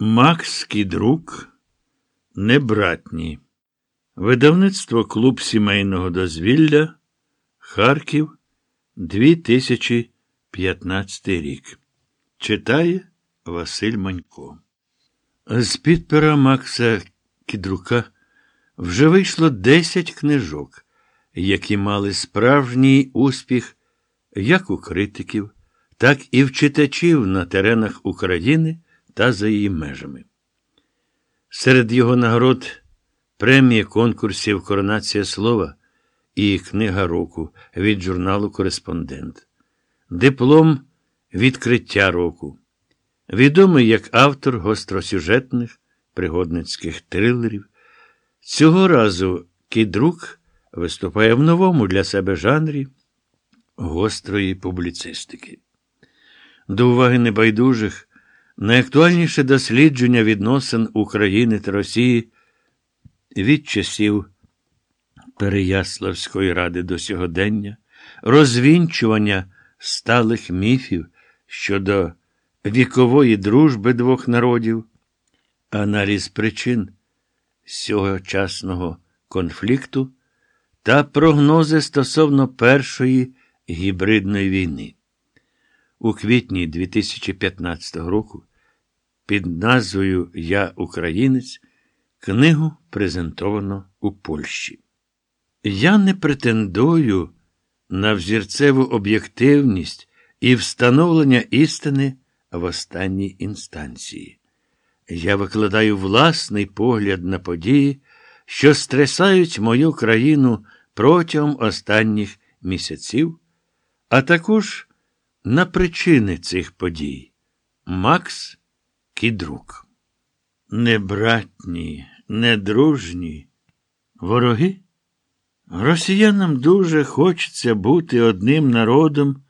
Макс Кідрук Небратні. Видавництво Клуб сімейного дозвілля. Харків 2015 рік. Читає Василь Манько. З під пера Макса Кідрука вже вийшло 10 книжок, які мали справжній успіх як у критиків, так і в читачів на теренах України та за її межами. Серед його нагород премія конкурсів Коронація слова і Книга року від журналу Кореспондент, диплом Відкриття року. Відомий як автор гостросюжетних пригодницьких трилерів. Цього разу Кідрук виступає в новому для себе жанрі гострої публіцистики. До уваги небайдужих найактуальніше дослідження відносин України та Росії від часів Переяславської ради до сьогодення, розвінчування сталих міфів щодо вікової дружби двох народів, аналіз причин сьогочасного конфлікту та прогнози стосовно першої гібридної війни. У квітні 2015 року під назвою Я Українець книгу презентовано у Польщі. Я не претендую на взірцеву об'єктивність і встановлення істини в останній інстанції. Я викладаю власний погляд на події, що стресають мою країну протягом останніх місяців, а також на причини цих подій. Макс Кідрук. Не братні, не дружні, вороги. Росіянам дуже хочеться бути одним народом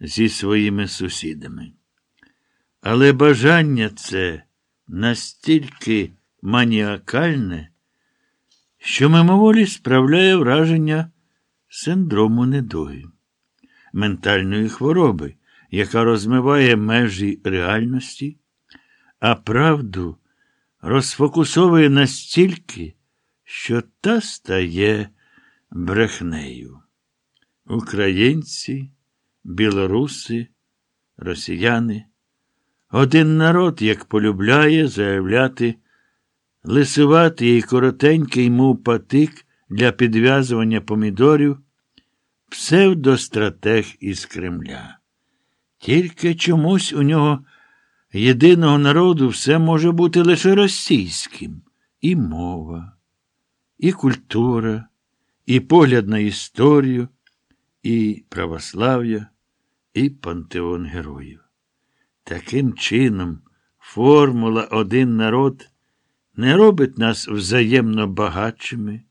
зі своїми сусідами. Але бажання це настільки маніакальне, що мимоволі справляє враження синдрому недуги, ментальної хвороби, яка розмиває межі реальності, а правду розфокусовує настільки, що та стає брехнею. Українці, білоруси, росіяни. Один народ, як полюбляє заявляти, лисуватий і коротенький, мов патик для підв'язування помідорів, псевдостратег із Кремля. Тільки чомусь у нього єдиного народу все може бути лише російським і мова, і культура, і погляд на історію, і православ'я, і пантеон героїв. Таким чином, формула один народ не робить нас взаємно багатшими,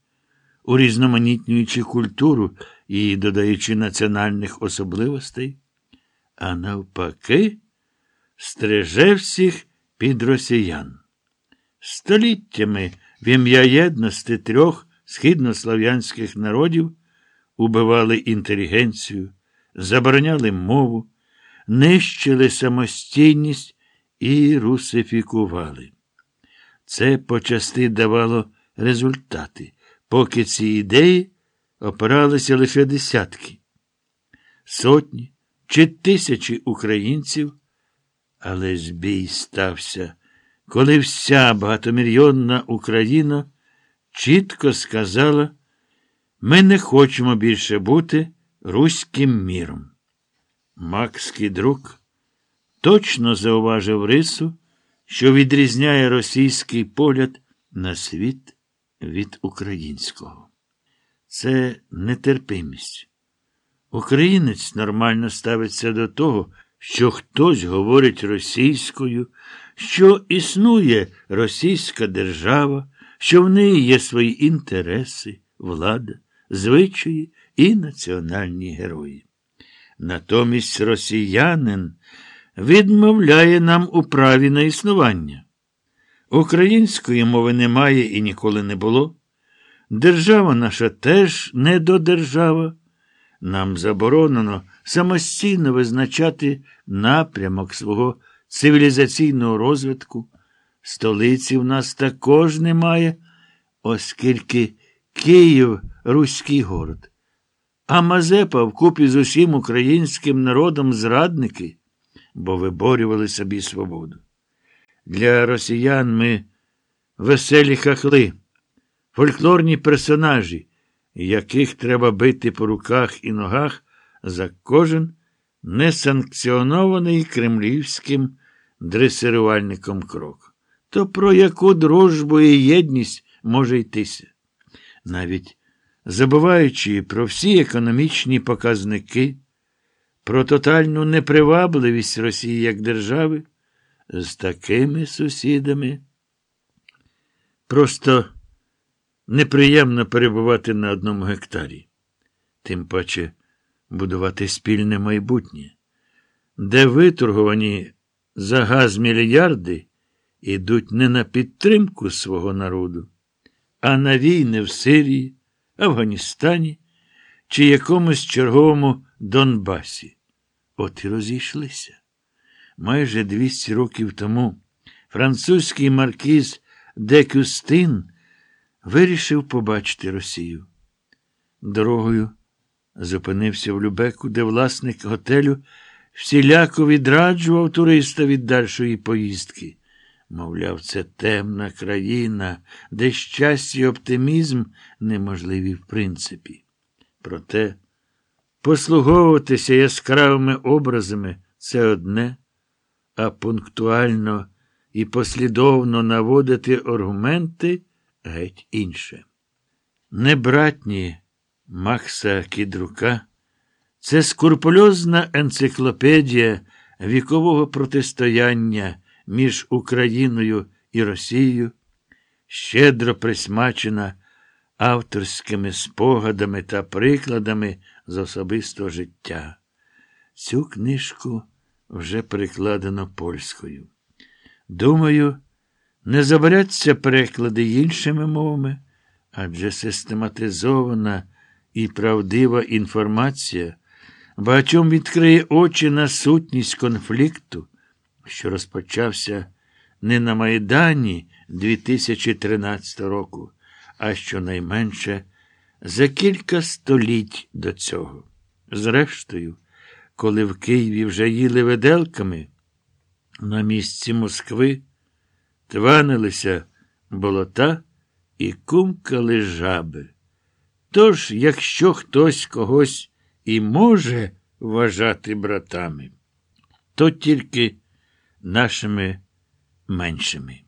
урізноманітнюючи культуру і додаючи національних особливостей, а навпаки, стриже всіх під росіян. Століттями в ім'я єдності трьох східнослов'янських народів убивали інтелігенцію, забороняли мову нищили самостійність і русифікували. Це почасти давало результати, поки ці ідеї опиралися лише десятки, сотні чи тисячі українців, але збій стався, коли вся багатомільйонна Україна чітко сказала, ми не хочемо більше бути руським міром. Макс Кідрук точно зауважив рису, що відрізняє російський погляд на світ від українського. Це нетерпимість. Українець нормально ставиться до того, що хтось говорить російською, що існує російська держава, що в неї є свої інтереси, влада, звичаї і національні герої. Натомість росіянин відмовляє нам у праві на існування. Української мови немає і ніколи не було. Держава наша теж не до держава. Нам заборонено самостійно визначати напрямок свого цивілізаційного розвитку, Столиці в нас також немає, оскільки Київ руський город. А Мазепа вкупі з усім українським народом зрадники, бо виборювали собі свободу. Для росіян ми веселі хахли, фольклорні персонажі, яких треба бити по руках і ногах за кожен несанкціонований кремлівським дресирувальником крок. То про яку дружбу і єдність може йтися? Навіть забуваючи про всі економічні показники, про тотальну непривабливість Росії як держави, з такими сусідами. Просто неприємно перебувати на одному гектарі, тим паче будувати спільне майбутнє, де виторговані за газ мільярди ідуть не на підтримку свого народу, а на війни в Сирії, Афганістані чи якомусь черговому Донбасі. От і розійшлися. Майже 200 років тому французький маркіз де Кюстин вирішив побачити Росію. Дорогою зупинився в Любеку, де власник готелю всіляко відраджував туриста від дальшої поїздки. Мовляв, це темна країна, де щастя і оптимізм неможливі в принципі. Проте послуговуватися яскравими образами це одне, а пунктуально і послідовно наводити аргументи геть інше. Небратні Макса Кідрука це скурпульозна енциклопедія вікового протистояння між Україною і Росією, щедро присмачена авторськими спогадами та прикладами з особистого життя. Цю книжку вже перекладено польською. Думаю, не забаряться переклади іншими мовами, адже систематизована і правдива інформація багатьом відкриє очі на сутність конфлікту, що розпочався не на Майдані 2013 року, а щонайменше за кілька століть до цього. Зрештою, коли в Києві вже їли виделками, на місці Москви тванилися болота і кумкали жаби. Тож, якщо хтось когось і може вважати братами, то тільки нашими меншими.